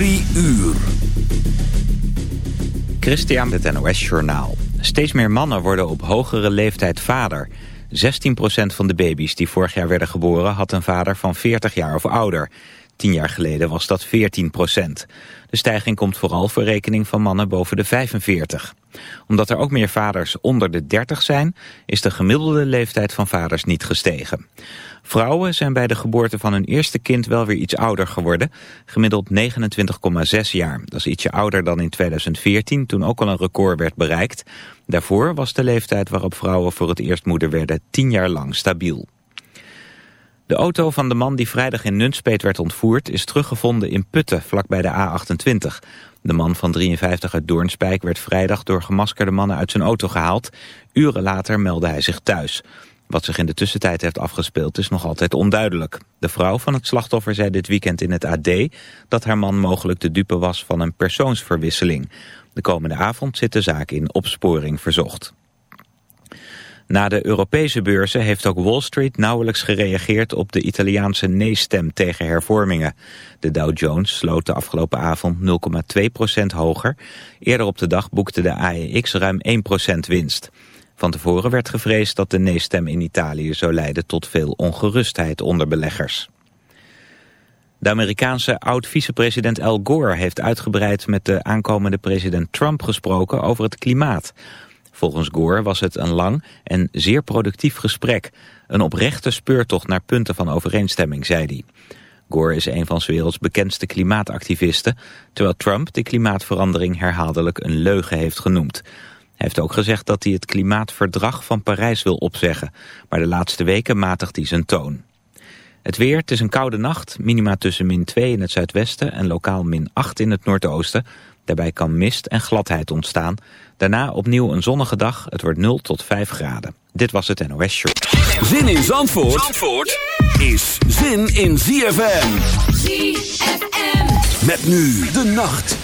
Drie uur. Christian, het NOS Journaal. Steeds meer mannen worden op hogere leeftijd vader. 16% van de baby's die vorig jaar werden geboren... had een vader van 40 jaar of ouder. Tien jaar geleden was dat 14% De stijging komt vooral voor rekening van mannen boven de 45. Omdat er ook meer vaders onder de 30 zijn... is de gemiddelde leeftijd van vaders niet gestegen. Vrouwen zijn bij de geboorte van hun eerste kind wel weer iets ouder geworden. Gemiddeld 29,6 jaar. Dat is ietsje ouder dan in 2014, toen ook al een record werd bereikt. Daarvoor was de leeftijd waarop vrouwen voor het eerst moeder werden 10 jaar lang stabiel. De auto van de man die vrijdag in Nunspeet werd ontvoerd... is teruggevonden in Putten, vlakbij de A28. De man van 53 uit Doornspijk werd vrijdag door gemaskerde mannen uit zijn auto gehaald. Uren later meldde hij zich thuis. Wat zich in de tussentijd heeft afgespeeld is nog altijd onduidelijk. De vrouw van het slachtoffer zei dit weekend in het AD... dat haar man mogelijk de dupe was van een persoonsverwisseling. De komende avond zit de zaak in opsporing verzocht. Na de Europese beurzen heeft ook Wall Street nauwelijks gereageerd op de Italiaanse nee-stem tegen hervormingen. De Dow Jones sloot de afgelopen avond 0,2% hoger. Eerder op de dag boekte de AEX ruim 1% winst. Van tevoren werd gevreesd dat de nee-stem in Italië zou leiden tot veel ongerustheid onder beleggers. De Amerikaanse oud-vicepresident Al Gore heeft uitgebreid met de aankomende president Trump gesproken over het klimaat. Volgens Gore was het een lang en zeer productief gesprek. Een oprechte speurtocht naar punten van overeenstemming, zei hij. Gore is een van werelds bekendste klimaatactivisten... terwijl Trump de klimaatverandering herhaaldelijk een leugen heeft genoemd. Hij heeft ook gezegd dat hij het klimaatverdrag van Parijs wil opzeggen. Maar de laatste weken matigt hij zijn toon. Het weer, het is een koude nacht. Minima tussen min 2 in het zuidwesten en lokaal min 8 in het noordoosten. Daarbij kan mist en gladheid ontstaan. Daarna opnieuw een zonnige dag. Het wordt 0 tot 5 graden. Dit was het NOS Show. Zin in Zandvoort, Zandvoort is zin in ZFM. ZFM. Met nu de nacht.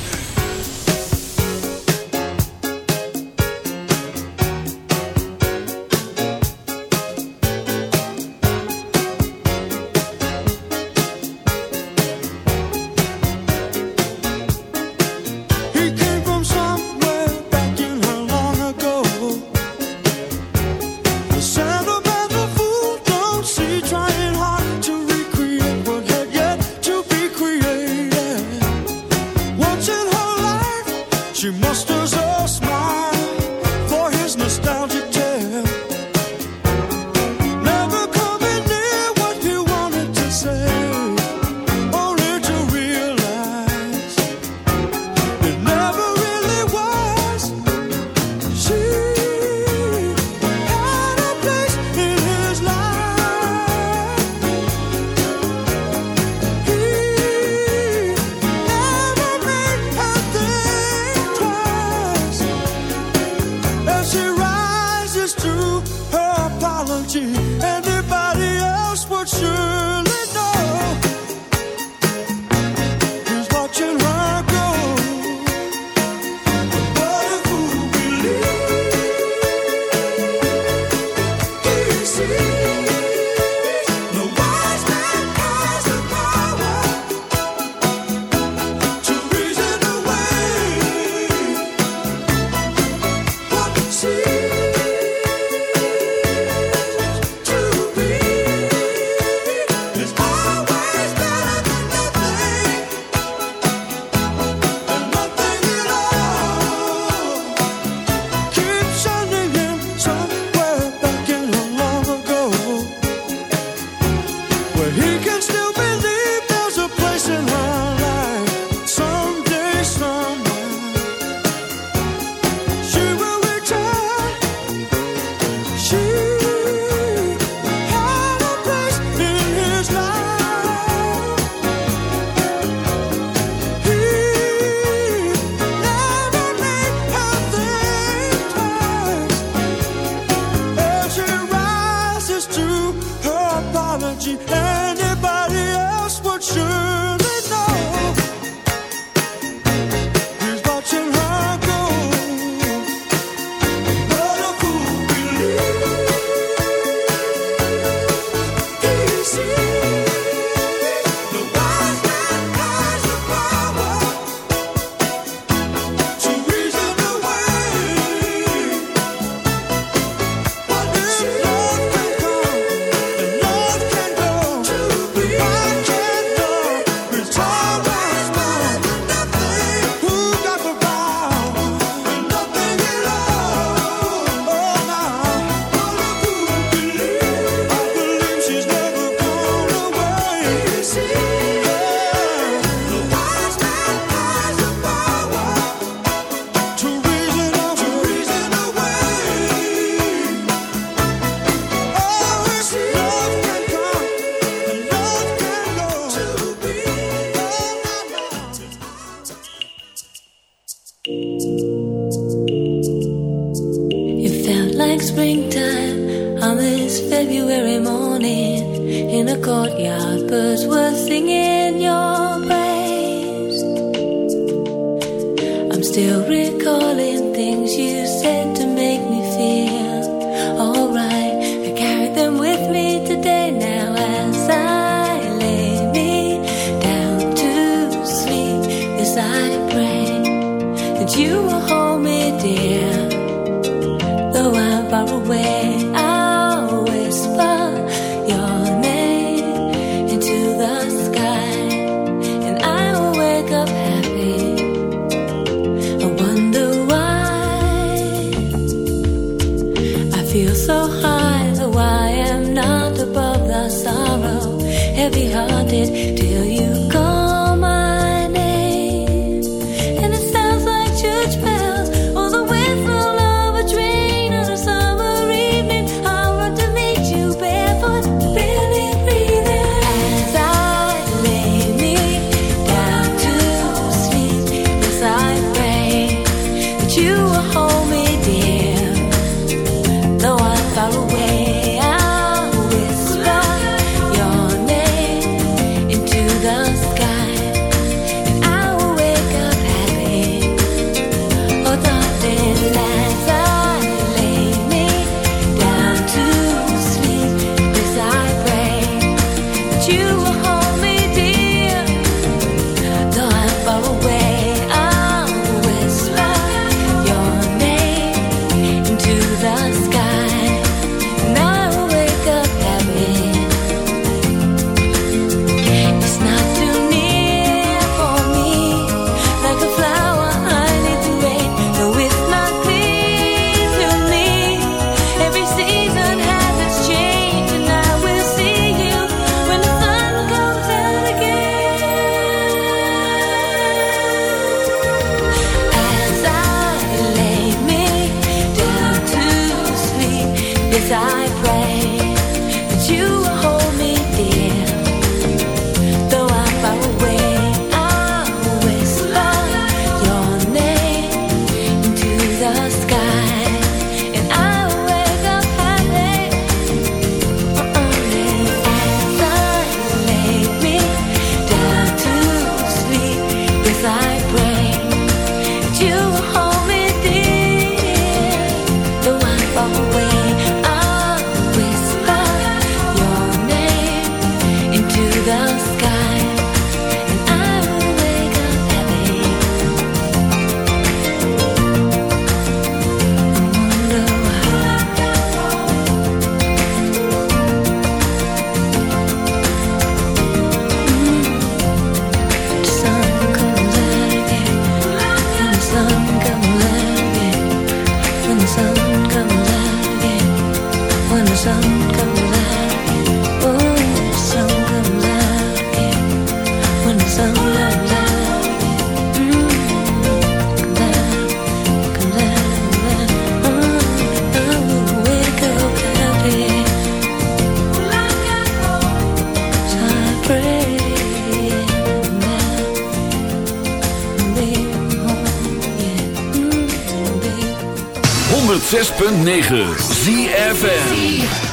106.9 ZFM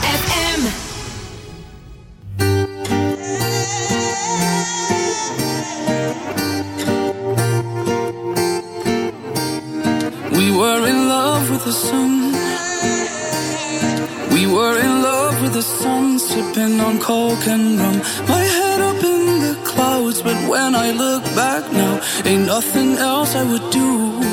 and rum. My head up in the clouds, but when I look back now, ain't nothing else I would do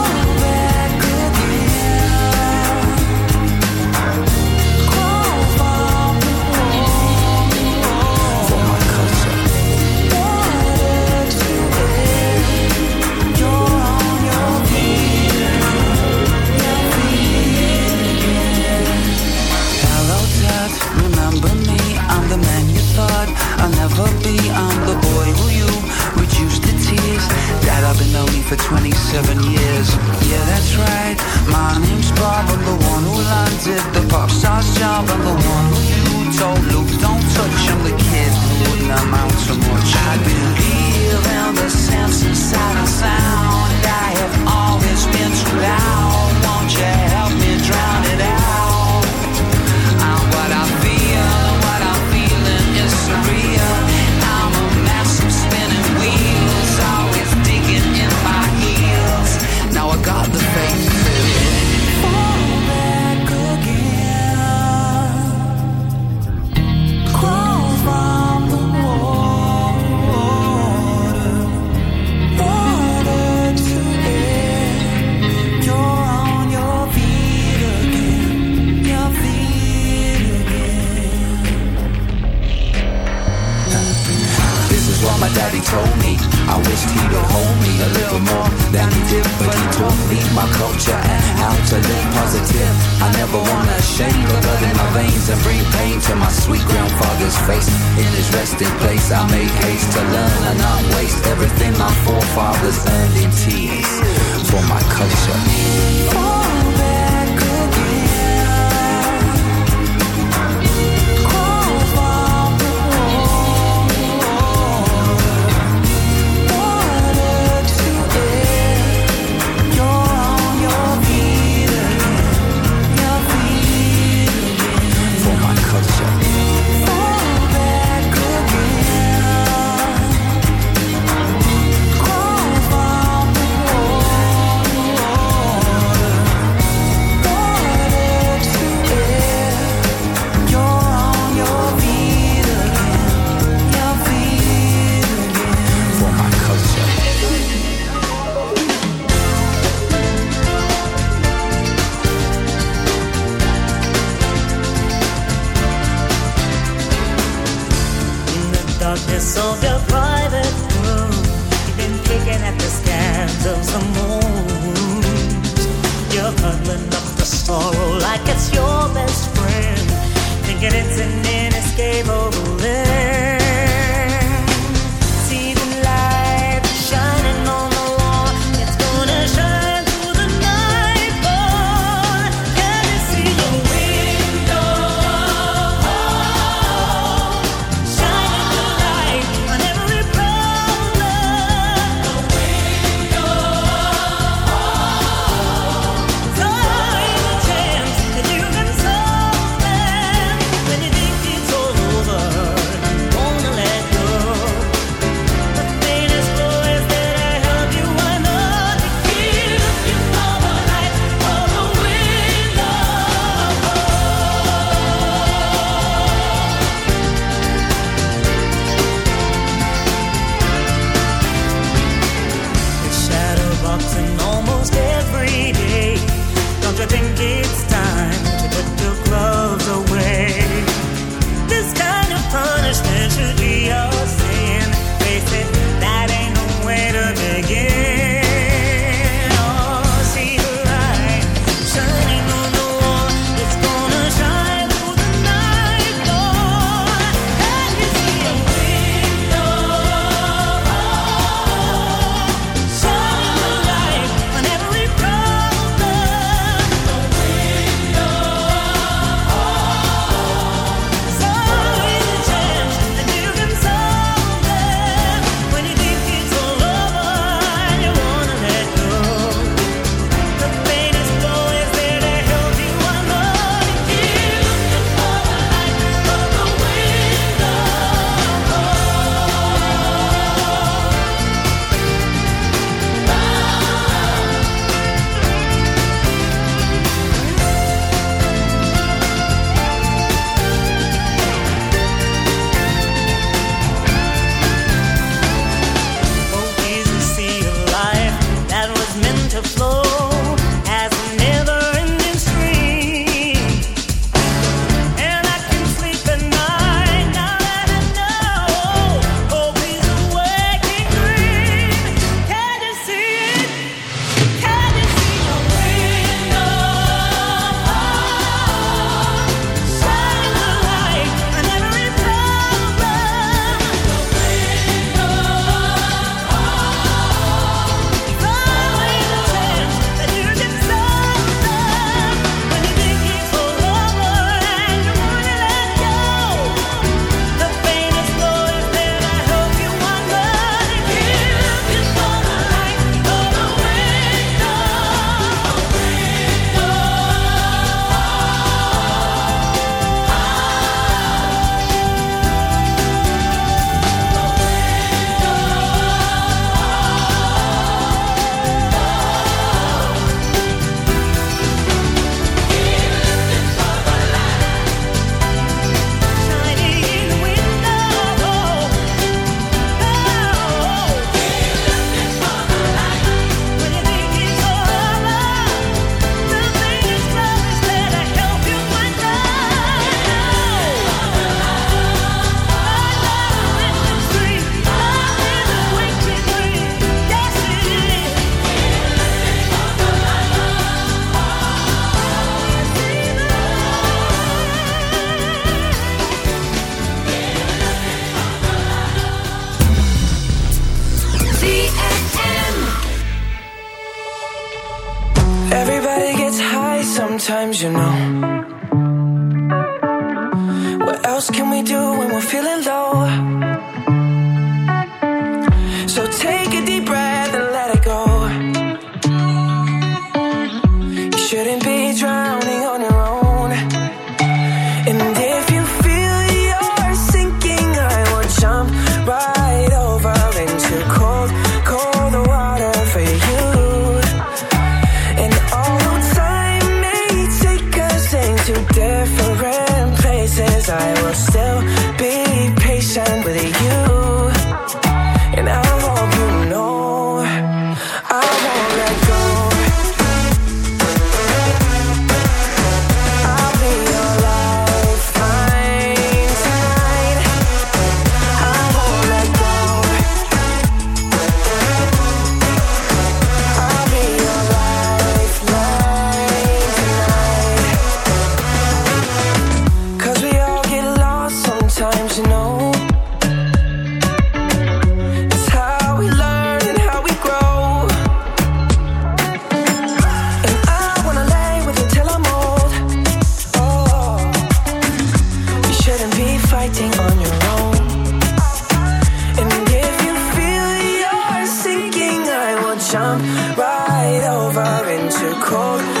For 27 years. Yeah, that's right. My name's Bob. I'm the one who landed the pop star's job. I'm the one who you told Luke, don't touch. I'm the kid who wouldn't amount to much. I believe darkness of your private room, you've been picking at the scans of the moon. You're huddling up the sorrow like it's your best friend, thinking it's an inescapable end. jump right over into cold.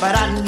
but I